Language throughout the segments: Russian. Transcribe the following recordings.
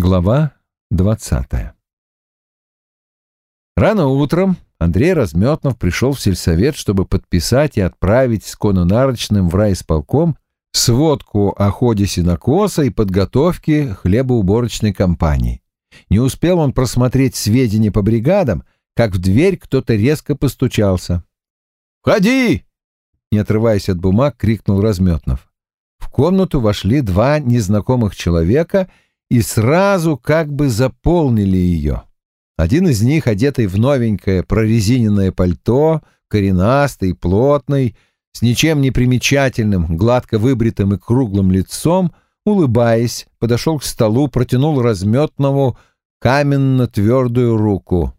Глава двадцатая Рано утром Андрей Разметнов пришел в сельсовет, чтобы подписать и отправить с кононарочным в райисполком сводку о ходе синокоса и подготовке хлебоуборочной кампании. Не успел он просмотреть сведения по бригадам, как в дверь кто-то резко постучался. «Входи!» Не отрываясь от бумаг, крикнул Разметнов. В комнату вошли два незнакомых человека и сразу как бы заполнили ее. Один из них, одетый в новенькое прорезиненное пальто, коренастый, плотный, с ничем не примечательным, гладко выбритым и круглым лицом, улыбаясь, подошел к столу, протянул разметному каменно-твердую руку.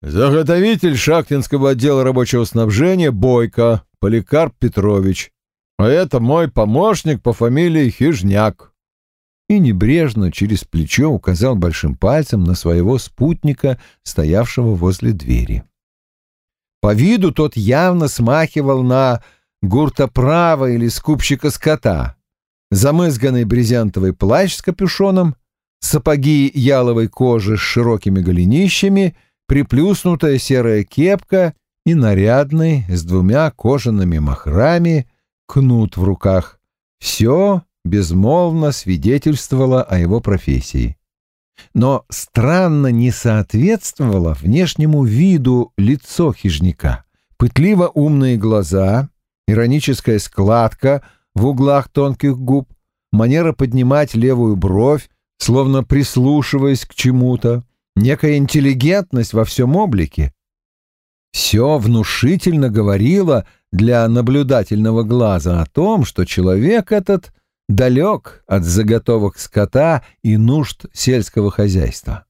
«Заготовитель Шахтинского отдела рабочего снабжения Бойко Поликарп Петрович, а это мой помощник по фамилии Хижняк» и небрежно через плечо указал большим пальцем на своего спутника, стоявшего возле двери. По виду тот явно смахивал на гуртоправа или скупщика скота. Замызганный брезентовый плащ с капюшоном, сапоги яловой кожи с широкими голенищами, приплюснутая серая кепка и нарядный с двумя кожаными махрами кнут в руках. Все безмолвно свидетельствовало о его профессии. Но странно не соответствовало внешнему виду лицо хижника. Пытливо умные глаза, ироническая складка в углах тонких губ, манера поднимать левую бровь, словно прислушиваясь к чему-то, некая интеллигентность во всем облике. Все внушительно говорило для наблюдательного глаза о том, что человек этот — далек от заготовок скота и нужд сельского хозяйства.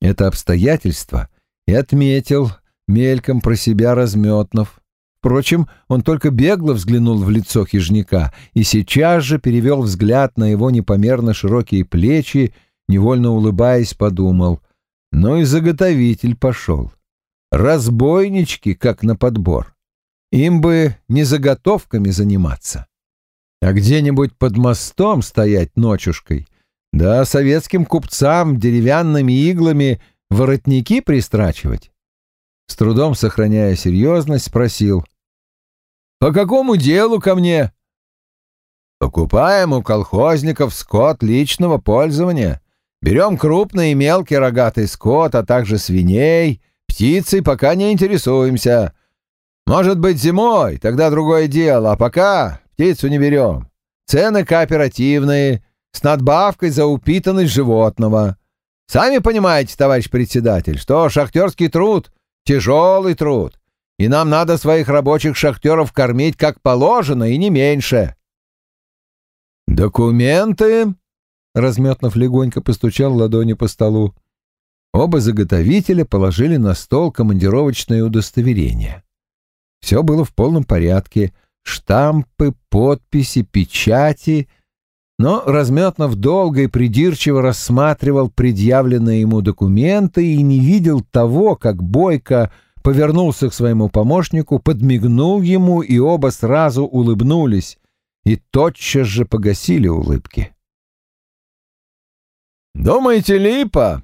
Это обстоятельство и отметил мельком про себя Разметнов. Впрочем, он только бегло взглянул в лицо хижника и сейчас же перевел взгляд на его непомерно широкие плечи, невольно улыбаясь, подумал. Ну и заготовитель пошел. Разбойнички, как на подбор. Им бы не заготовками заниматься а где-нибудь под мостом стоять ночушкой, да советским купцам деревянными иглами воротники пристрачивать. С трудом сохраняя серьезность, спросил. «По какому делу ко мне?» «Покупаем у колхозников скот личного пользования. Берем крупный и мелкий рогатый скот, а также свиней, птицей пока не интересуемся. Может быть, зимой, тогда другое дело, а пока птицу не берем. Цены кооперативные, с надбавкой за упитанность животного. Сами понимаете, товарищ председатель, что шахтерский труд — тяжелый труд, и нам надо своих рабочих шахтеров кормить как положено и не меньше. «Документы?» — Разметнов легонько постучал ладонью по столу. Оба заготовителя положили на стол командировочное удостоверение. Все было в полном порядке — штампы, подписи, печати, но Разметнов долго и придирчиво рассматривал предъявленные ему документы и не видел того, как Бойко повернулся к своему помощнику, подмигнул ему, и оба сразу улыбнулись, и тотчас же погасили улыбки. «Думаете, липа?»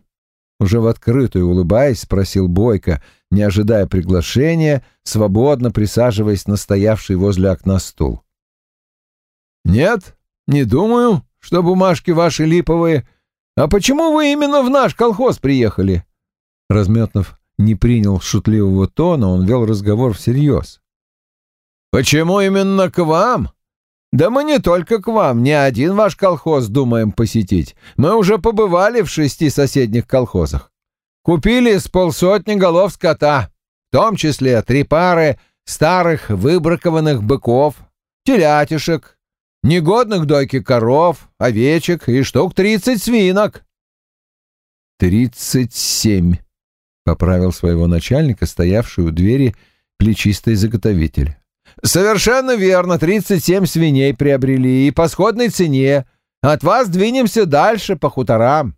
Уже в открытую улыбаясь, спросил Бойко, не ожидая приглашения, свободно присаживаясь на стоявший возле окна стул. «Нет, не думаю, что бумажки ваши липовые. А почему вы именно в наш колхоз приехали?» Разметнов не принял шутливого тона, он вел разговор всерьез. «Почему именно к вам? Да мы не только к вам, не один ваш колхоз думаем посетить. Мы уже побывали в шести соседних колхозах. Купили с полсотни голов скота, в том числе три пары старых выбракованных быков, телятишек, негодных дойки коров, овечек и штук тридцать свинок. «Тридцать семь», — поправил своего начальника, стоявший у двери плечистый заготовитель. «Совершенно верно, тридцать семь свиней приобрели и по сходной цене. От вас двинемся дальше по хуторам».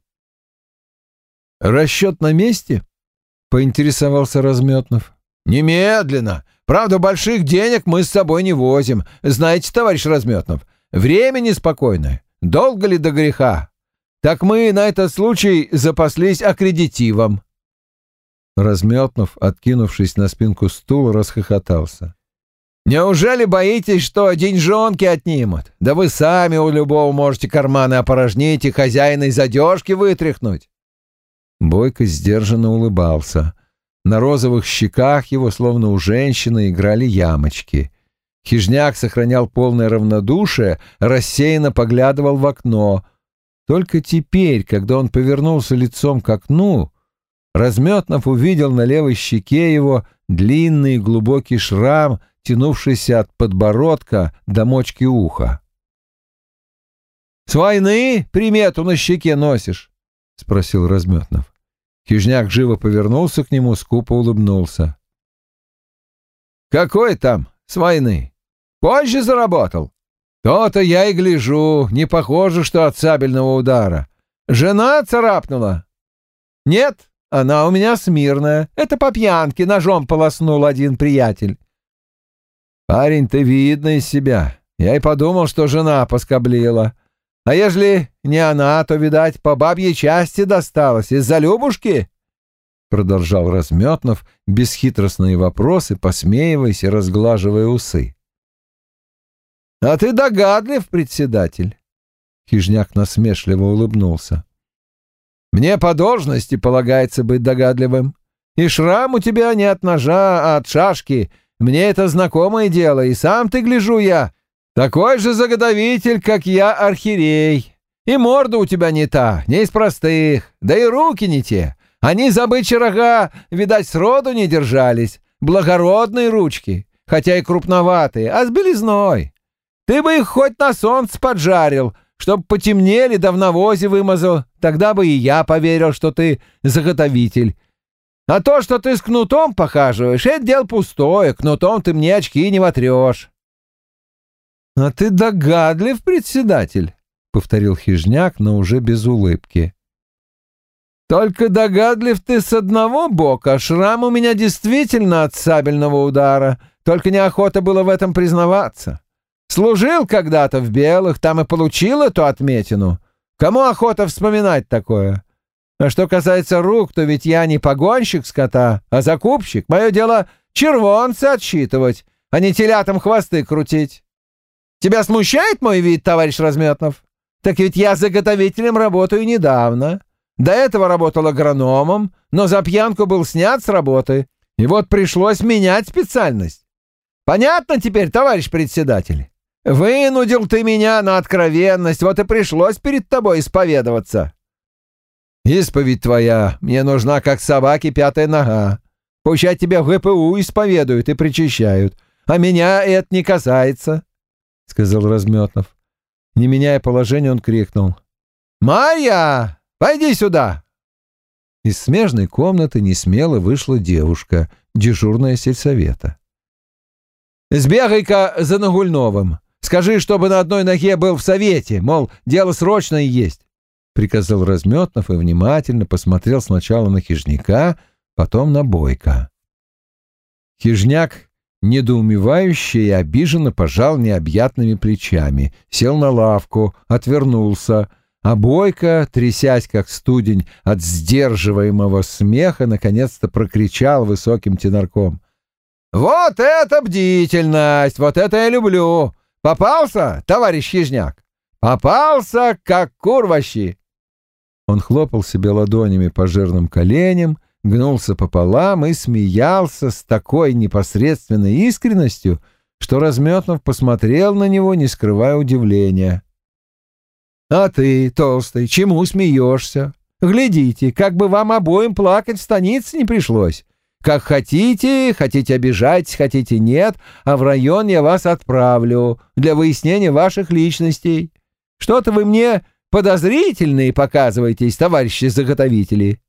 «Расчет на месте?» — поинтересовался Разметнов. «Немедленно. Правда, больших денег мы с собой не возим. Знаете, товарищ Разметнов, время неспокойное. Долго ли до греха? так мы на этот случай запаслись аккредитивом». Разметнув, откинувшись на спинку стула, расхохотался. «Неужели боитесь, что деньжонки отнимут? Да вы сами у любого можете карманы опорожнить и хозяина из одежки вытряхнуть!» Бойко сдержанно улыбался. На розовых щеках его, словно у женщины, играли ямочки. Хижняк сохранял полное равнодушие, рассеянно поглядывал в окно. Только теперь, когда он повернулся лицом к окну, Разметнов увидел на левой щеке его длинный глубокий шрам, тянувшийся от подбородка до мочки уха. «С войны примету на щеке носишь?» — спросил Разметнов. Хижняк живо повернулся к нему, скупо улыбнулся. «Какой там с войны? Позже заработал? То-то я и гляжу, не похоже, что от сабельного удара. Жена царапнула? Нет, она у меня смирная. Это по пьянке ножом полоснул один приятель. Парень-то видно из себя. Я и подумал, что жена поскоблила. А ежели не она, то, видать, по бабьей части досталось. Из-за Любушки?» Продолжал Разметнов бесхитростные вопросы, посмеиваясь и разглаживая усы. «А ты догадлив, председатель!» Хижняк насмешливо улыбнулся. Мне по должности полагается быть догадливым. И шрам у тебя не от ножа, а от шашки. Мне это знакомое дело, и сам ты, гляжу я, такой же заготовитель, как я, архирей. И морда у тебя не та, не из простых, да и руки не те. Они за бычьи рога, видать, сроду не держались. Благородные ручки, хотя и крупноватые, а с белизной. Ты бы их хоть на солнце поджарил, Чтоб потемнели, да в навозе вымазал, тогда бы и я поверил, что ты заготовитель. А то, что ты с кнутом похаживаешь, это дело пустое, кнутом ты мне очки не вотрешь. — А ты догадлив, председатель, — повторил хижняк, но уже без улыбки. — Только догадлив ты с одного бока, шрам у меня действительно от сабельного удара, только неохота было в этом признаваться. Служил когда-то в белых, там и получил эту отметину. Кому охота вспоминать такое? А что касается рук, то ведь я не погонщик скота, а закупщик. Мое дело червонцы отсчитывать, а не телятам хвосты крутить. Тебя смущает мой вид, товарищ Разметнов? Так ведь я заготовителем работаю недавно. До этого работал агрономом, но за пьянку был снят с работы. И вот пришлось менять специальность. Понятно теперь, товарищ председатель? Вынудил ты меня на откровенность, вот и пришлось перед тобой исповедоваться. Исповедь твоя мне нужна, как собаке пятая нога. Пущай тебя в ГПУ исповедуют и причащают, а меня это не касается, — сказал Разметнов. Не меняя положения, он крикнул. «Марья, пойди сюда!» Из смежной комнаты несмело вышла девушка, дежурная сельсовета. «Сбегай-ка за Нагульновым. Скажи, чтобы на одной ноге был в совете, мол, дело срочное есть. Приказал Разметнов и внимательно посмотрел сначала на хижняка, потом на Бойко. Хижняк, недоумевающе и обиженно пожал необъятными плечами, сел на лавку, отвернулся, а Бойко, трясясь как студень от сдерживаемого смеха, наконец-то прокричал высоким тенорком. «Вот это бдительность! Вот это я люблю! Попался, товарищ Хижняк? Попался, как курващи!» Он хлопал себе ладонями по жирным коленям, гнулся пополам и смеялся с такой непосредственной искренностью, что Разметнов посмотрел на него, не скрывая удивления. «А ты, толстый, чему смеешься? Глядите, как бы вам обоим плакать в станице не пришлось. Как хотите, хотите обижать, хотите нет, а в район я вас отправлю для выяснения ваших личностей. Что-то вы мне подозрительные показываетесь, товарищи заготовители».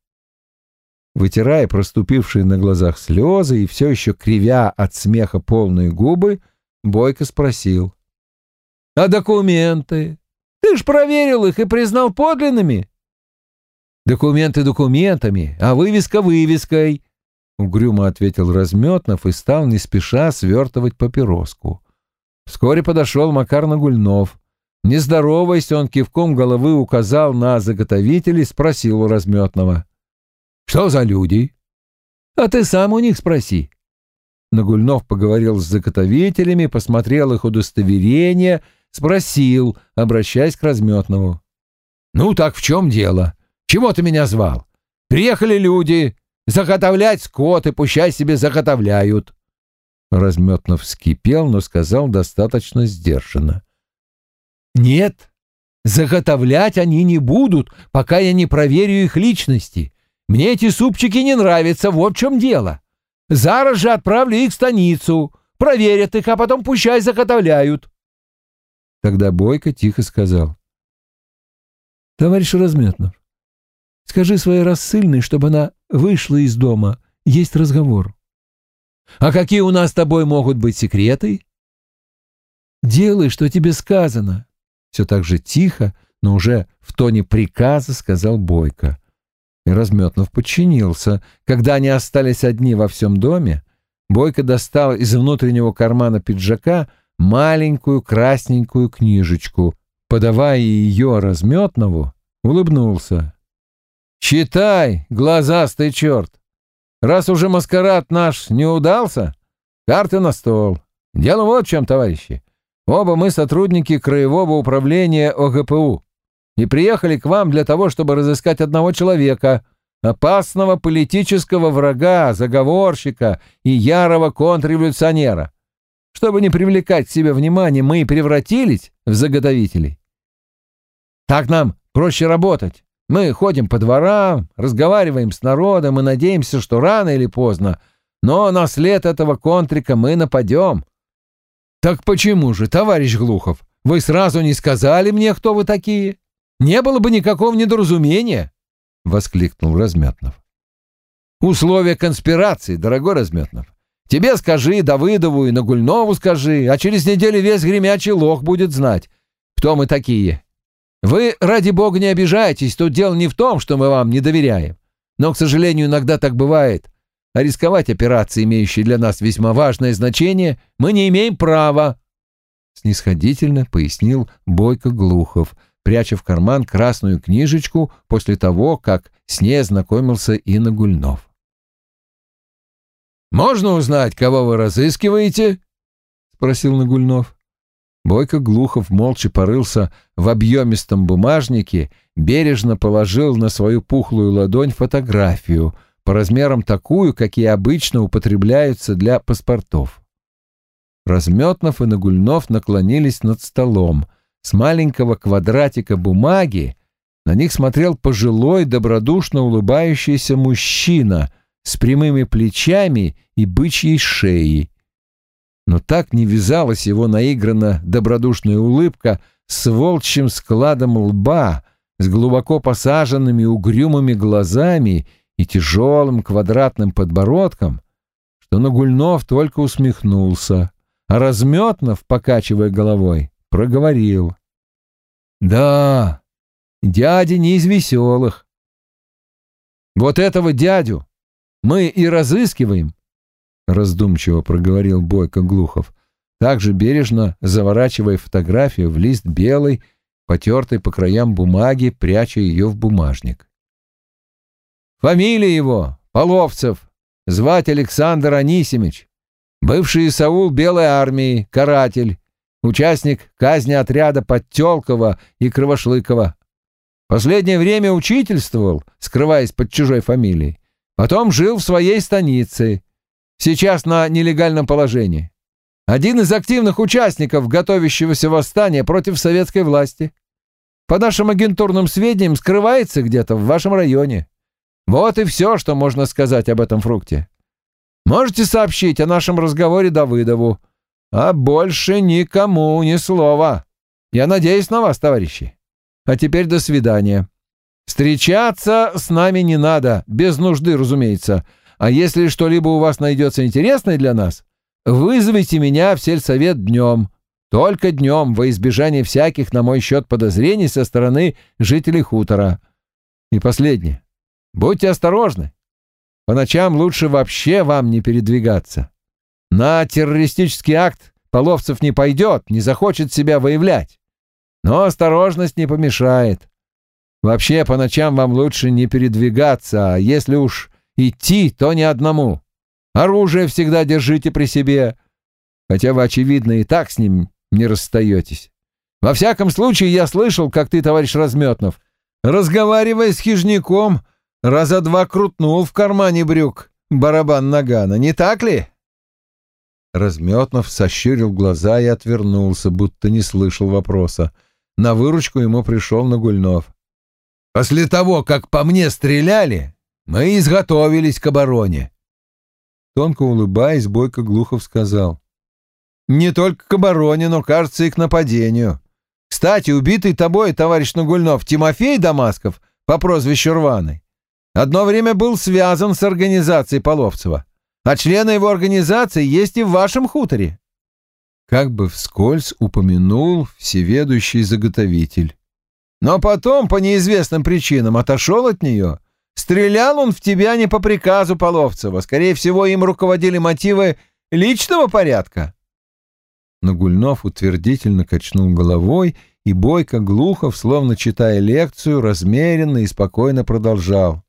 Вытирая проступившие на глазах слезы и все еще кривя от смеха полные губы, Бойко спросил. «А документы? Ты ж проверил их и признал подлинными?» «Документы документами, а вывеска вывеской», — угрюмо ответил Разметнов и стал не спеша свертывать папироску. Вскоре подошел Макар Нагульнов. Не здороваясь, он кивком головы указал на заготовителей, спросил у разметного. «Что за люди?» «А ты сам у них спроси». Нагульнов поговорил с заготовителями, посмотрел их удостоверение, спросил, обращаясь к разметному. «Ну так в чем дело? Чего ты меня звал? Приехали люди, заготовлять скот и пущай себе заготовляют». Разметнов вскипел, но сказал достаточно сдержанно. Нет, заготовлять они не будут, пока я не проверю их личности. Мне эти супчики не нравятся, вот в чем дело. Зараз же отправлю их в станицу, проверят их, а потом пущай заготовляют. Тогда Бойко тихо сказал. Товарищ Разметнов, скажи своей рассыльной, чтобы она вышла из дома. Есть разговор. А какие у нас с тобой могут быть секреты? Делай, что тебе сказано все так же тихо, но уже в тоне приказа сказал Бойко. И Разметнов подчинился. Когда они остались одни во всем доме, Бойко достал из внутреннего кармана пиджака маленькую красненькую книжечку. Подавая ее Разметнову, улыбнулся. «Читай, глазастый черт! Раз уже маскарад наш не удался, карты на стол. Дело вот в чем, товарищи. Оба мы сотрудники Краевого управления ОГПУ и приехали к вам для того, чтобы разыскать одного человека, опасного политического врага, заговорщика и ярого контрреволюционера. Чтобы не привлекать к себе внимание, мы и превратились в заготовителей. Так нам проще работать. Мы ходим по дворам, разговариваем с народом и надеемся, что рано или поздно, но на след этого контрика мы нападем. «Так почему же, товарищ Глухов, вы сразу не сказали мне, кто вы такие? Не было бы никакого недоразумения!» — воскликнул Разметнов. «Условия конспирации, дорогой Разметнов. Тебе скажи, Давыдову и Нагульнову скажи, а через неделю весь гремячий лох будет знать, кто мы такие. Вы, ради бога, не обижайтесь, тут дело не в том, что мы вам не доверяем. Но, к сожалению, иногда так бывает а рисковать операцией, имеющей для нас весьма важное значение, мы не имеем права», — снисходительно пояснил Бойко Глухов, пряча в карман красную книжечку после того, как с ней ознакомился и Нагульнов. «Можно узнать, кого вы разыскиваете?» — спросил Нагульнов. Бойко Глухов молча порылся в объемистом бумажнике, бережно положил на свою пухлую ладонь фотографию — по размерам такую, какие обычно употребляются для паспортов. Разметнов и Нагульнов наклонились над столом. С маленького квадратика бумаги на них смотрел пожилой, добродушно улыбающийся мужчина с прямыми плечами и бычьей шеей. Но так не вязалась его наигранно добродушная улыбка с волчьим складом лба, с глубоко посаженными угрюмыми глазами и тяжелым квадратным подбородком, что Нагульнов только усмехнулся, а Разметнов, покачивая головой, проговорил. «Да, дядя не из веселых. Вот этого дядю мы и разыскиваем», — раздумчиво проговорил Бойко Глухов, также бережно заворачивая фотографию в лист белой, потертой по краям бумаги, пряча ее в бумажник. Фамилия его — Половцев, звать Александр Анисимич, бывший Саул Белой армии, каратель, участник казни отряда Подтелкова и Кровошлыкова. Последнее время учительствовал, скрываясь под чужой фамилией. Потом жил в своей станице, сейчас на нелегальном положении. Один из активных участников готовящегося восстания против советской власти. По нашим агентурным сведениям, скрывается где-то в вашем районе. Вот и все, что можно сказать об этом фрукте. Можете сообщить о нашем разговоре Давыдову, а больше никому ни слова. Я надеюсь на вас, товарищи. А теперь до свидания. Встречаться с нами не надо, без нужды, разумеется. А если что-либо у вас найдется интересное для нас, вызовите меня в сельсовет днем. Только днем, во избежание всяких, на мой счет, подозрений со стороны жителей хутора. И последнее. Будьте осторожны. По ночам лучше вообще вам не передвигаться. На террористический акт Половцев не пойдет, не захочет себя выявлять. Но осторожность не помешает. Вообще, по ночам вам лучше не передвигаться, а если уж идти, то не одному. Оружие всегда держите при себе, хотя вы, очевидно, и так с ним не расстаетесь. Во всяком случае, я слышал, как ты, товарищ Разметнов, разговаривая с хижняком, раза два крутнул в кармане брюк барабан нагана, не так ли? Разметнов сощурил глаза и отвернулся, будто не слышал вопроса. На выручку ему пришел Нагульнов. «После того, как по мне стреляли, мы изготовились к обороне». Тонко улыбаясь, Бойко Глухов сказал. «Не только к обороне, но, кажется, и к нападению. Кстати, убитый тобой, товарищ Нагульнов, Тимофей Дамасков по прозвищу Рваный, одно время был связан с организацией Половцева а члены его организации есть и в вашем хуторе. Как бы вскользь упомянул всеведущий заготовитель. Но потом, по неизвестным причинам, отошел от нее. Стрелял он в тебя не по приказу Половцева. Скорее всего, им руководили мотивы личного порядка. Но Гульнов утвердительно качнул головой, и Бойко Глухов, словно читая лекцию, размеренно и спокойно продолжал.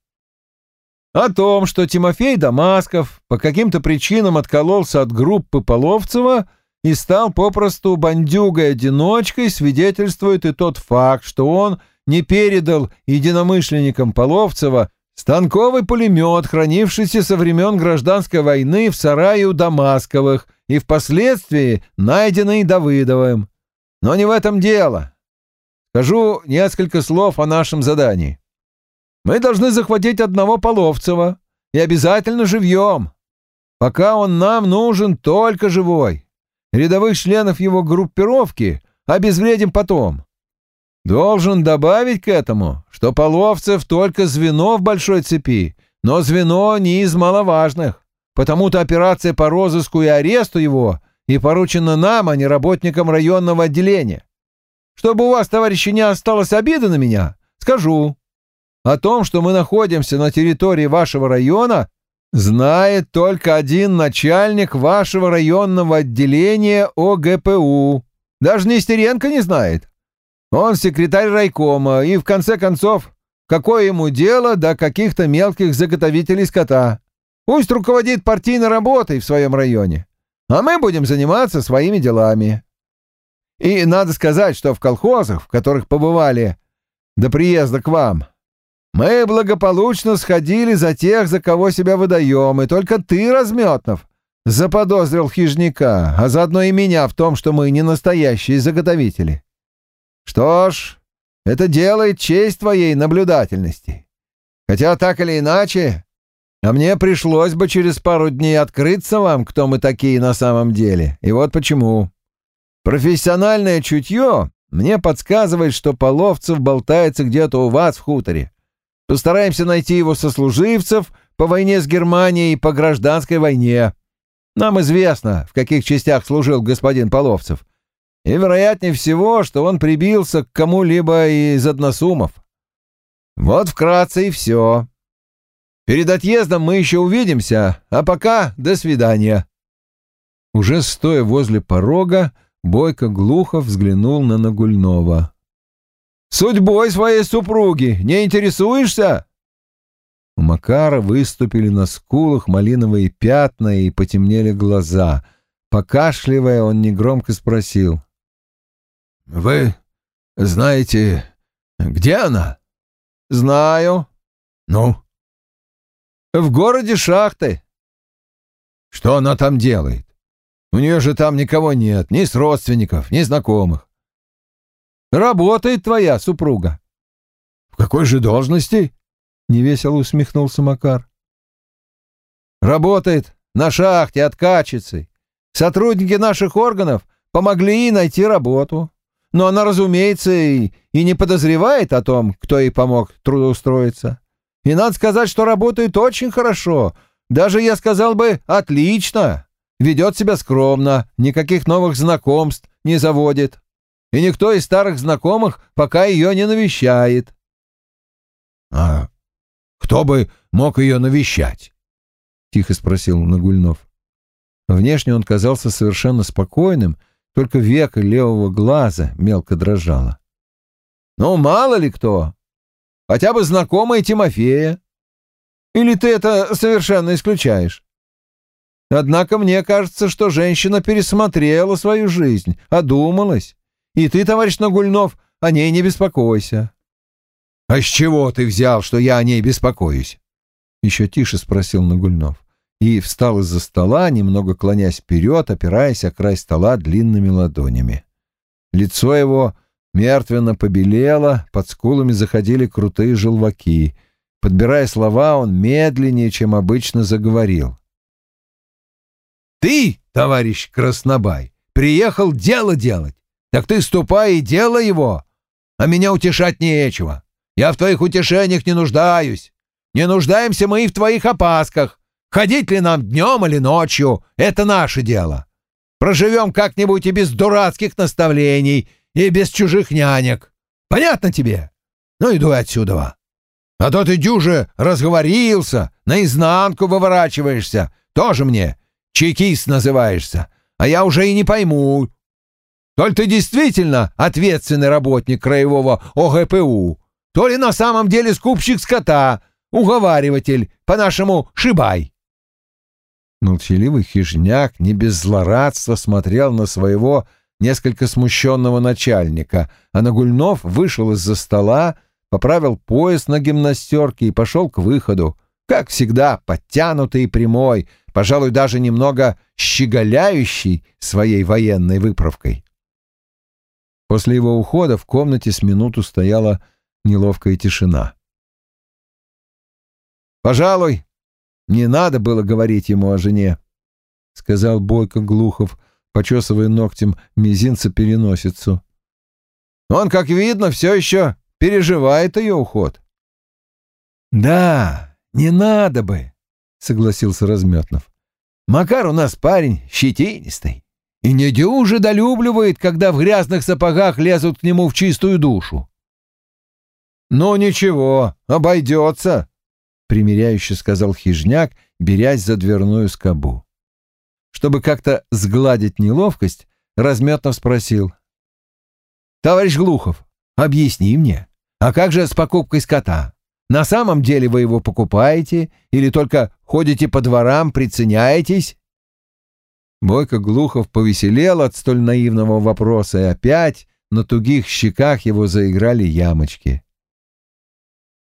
О том, что Тимофей Дамасков по каким-то причинам откололся от группы Половцева и стал попросту бандюгой-одиночкой, свидетельствует и тот факт, что он не передал единомышленникам Половцева станковый пулемет, хранившийся со времен гражданской войны в сарае у Дамасковых и впоследствии найденный Давыдовым. Но не в этом дело. Скажу несколько слов о нашем задании. Мы должны захватить одного Половцева, и обязательно живьем. Пока он нам нужен только живой. Рядовых членов его группировки обезвредим потом. Должен добавить к этому, что Половцев только звено в большой цепи, но звено не из маловажных. Потому-то операция по розыску и аресту его и поручена нам, а не работникам районного отделения. Чтобы у вас, товарищи, не осталось обиды на меня, скажу. О том, что мы находимся на территории вашего района, знает только один начальник вашего районного отделения ОГПУ. Даже Нестеренко не знает. Он секретарь райкома, и в конце концов, какое ему дело до каких-то мелких заготовителей скота? Пусть руководит партийной работой в своем районе, а мы будем заниматься своими делами. И надо сказать, что в колхозах, в которых побывали до приезда к вам, мы благополучно сходили за тех, за кого себя выдаем, и только ты, Разметнов, заподозрил хижника, а заодно и меня в том, что мы не настоящие заготовители. Что ж, это делает честь твоей наблюдательности. Хотя так или иначе, а мне пришлось бы через пару дней открыться вам, кто мы такие на самом деле. И вот почему. Профессиональное чутье мне подсказывает, что Половцев болтается где-то у вас в хуторе. Постараемся найти его сослуживцев по войне с Германией и по гражданской войне. Нам известно, в каких частях служил господин Половцев. И вероятнее всего, что он прибился к кому-либо из односумов. Вот вкратце и все. Перед отъездом мы еще увидимся, а пока до свидания. Уже стоя возле порога, Бойко Глухов взглянул на Нагульнова. Судьбой своей супруги не интересуешься?» У Макара выступили на скулах малиновые пятна и потемнели глаза. Покашливая, он негромко спросил. «Вы знаете, где она?» «Знаю». «Ну?» «В городе Шахты». «Что она там делает? У нее же там никого нет, ни с родственников, ни знакомых. Работает твоя супруга. — В какой же должности? — невесело усмехнулся Макар. — Работает на шахте откачицей. Сотрудники наших органов помогли ей найти работу. Но она, разумеется, и, и не подозревает о том, кто ей помог трудоустроиться. И надо сказать, что работает очень хорошо. Даже, я сказал бы, отлично. Ведет себя скромно, никаких новых знакомств не заводит и никто из старых знакомых пока ее не навещает. — А кто бы мог ее навещать? — тихо спросил Нагульнов. Внешне он казался совершенно спокойным, только века левого глаза мелко дрожало. Ну, мало ли кто. Хотя бы знакомая Тимофея. Или ты это совершенно исключаешь? Однако мне кажется, что женщина пересмотрела свою жизнь, одумалась. И ты, товарищ Нагульнов, о ней не беспокойся. — А с чего ты взял, что я о ней беспокоюсь? — еще тише спросил Нагульнов. И встал из-за стола, немного клонясь вперед, опираясь о край стола длинными ладонями. Лицо его мертвенно побелело, под скулами заходили крутые желваки. Подбирая слова, он медленнее, чем обычно, заговорил. «Ты, товарищ Краснобай, приехал дело делать. Так ты ступай и делай его, а меня утешать нечего. Я в твоих утешениях не нуждаюсь. Не нуждаемся мы и в твоих опасках. Ходить ли нам днем или ночью — это наше дело. Проживем как-нибудь и без дурацких наставлений, и без чужих нянек. Понятно тебе? Ну, иду отсюда. А то ты дюже разговорился, наизнанку выворачиваешься. Тоже мне чекист называешься, а я уже и не пойму. То ли ты действительно ответственный работник краевого ОГПУ, то ли на самом деле скупщик скота, уговариватель, по-нашему шибай. Молчаливый хижняк не без злорадства смотрел на своего несколько смущенного начальника, а Нагульнов вышел из-за стола, поправил пояс на гимнастерке и пошел к выходу, как всегда, подтянутый и прямой, пожалуй, даже немного щеголяющий своей военной выправкой. После его ухода в комнате с минуту стояла неловкая тишина. «Пожалуй, не надо было говорить ему о жене», — сказал Бойко Глухов, почесывая ногтем мизинца переносицу. «Он, как видно, все еще переживает ее уход». «Да, не надо бы», — согласился Разметнов. «Макар у нас парень щетинистый и недюже долюбливает, когда в грязных сапогах лезут к нему в чистую душу». «Ну ничего, обойдется», — примиряюще сказал хижняк, берясь за дверную скобу. Чтобы как-то сгладить неловкость, Разметнов спросил. «Товарищ Глухов, объясни мне, а как же с покупкой скота? На самом деле вы его покупаете или только ходите по дворам, приценяетесь?» Бойко Глухов повеселел от столь наивного вопроса, и опять на тугих щеках его заиграли ямочки.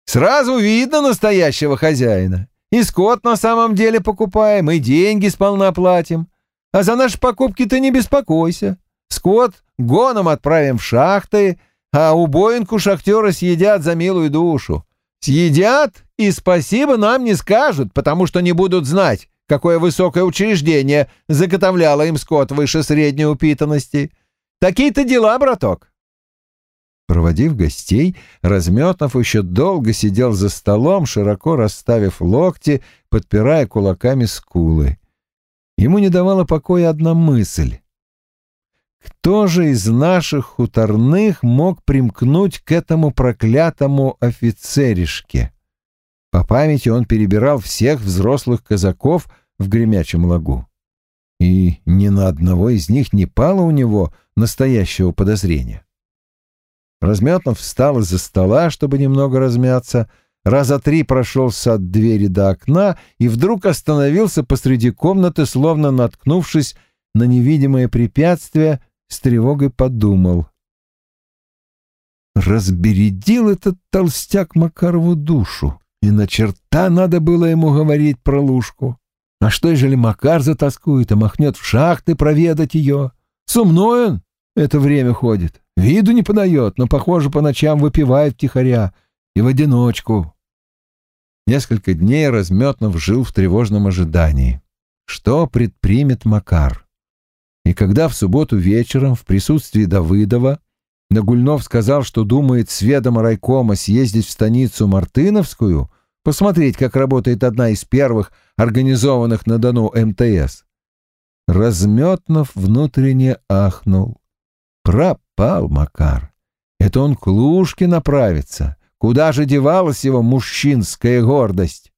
Сразу видно настоящего хозяина. И скот на самом деле покупаем, и деньги сполна платим. А за наши покупки ты не беспокойся. Скот гоном отправим в шахты, а убоинку шахтеры съедят за милую душу. Съедят и спасибо нам не скажут, потому что не будут знать, какое высокое учреждение заготовляло им скот выше средней упитанности. Такие-то дела, браток. Проводив гостей, Разметнов еще долго сидел за столом, широко расставив локти, подпирая кулаками скулы. Ему не давала покоя одна мысль. Кто же из наших хуторных мог примкнуть к этому проклятому офицеришке? По памяти он перебирал всех взрослых казаков в гремячем лагу. И ни на одного из них не пало у него настоящего подозрения. Разметнов встал из-за стола, чтобы немного размяться, раза три прошелся от двери до окна и вдруг остановился посреди комнаты, словно наткнувшись на невидимое препятствие, с тревогой подумал. Разбередил этот толстяк Макарову душу, и на черта надо было ему говорить про лужку. А что, ежели Макар затаскует и махнет в шахты проведать ее? Сумной он это время ходит. Виду не подает, но, похоже, по ночам выпивает тихоря и в одиночку. Несколько дней Разметнов жил в тревожном ожидании. Что предпримет Макар? И когда в субботу вечером в присутствии Давыдова Нагульнов сказал, что думает с ведома райкома съездить в станицу Мартыновскую, посмотреть, как работает одна из первых организованных на Дону МТС, Разметнов внутренне ахнул. Пропал Макар. Это он к Лужке направится. Куда же девалась его мужчинская гордость?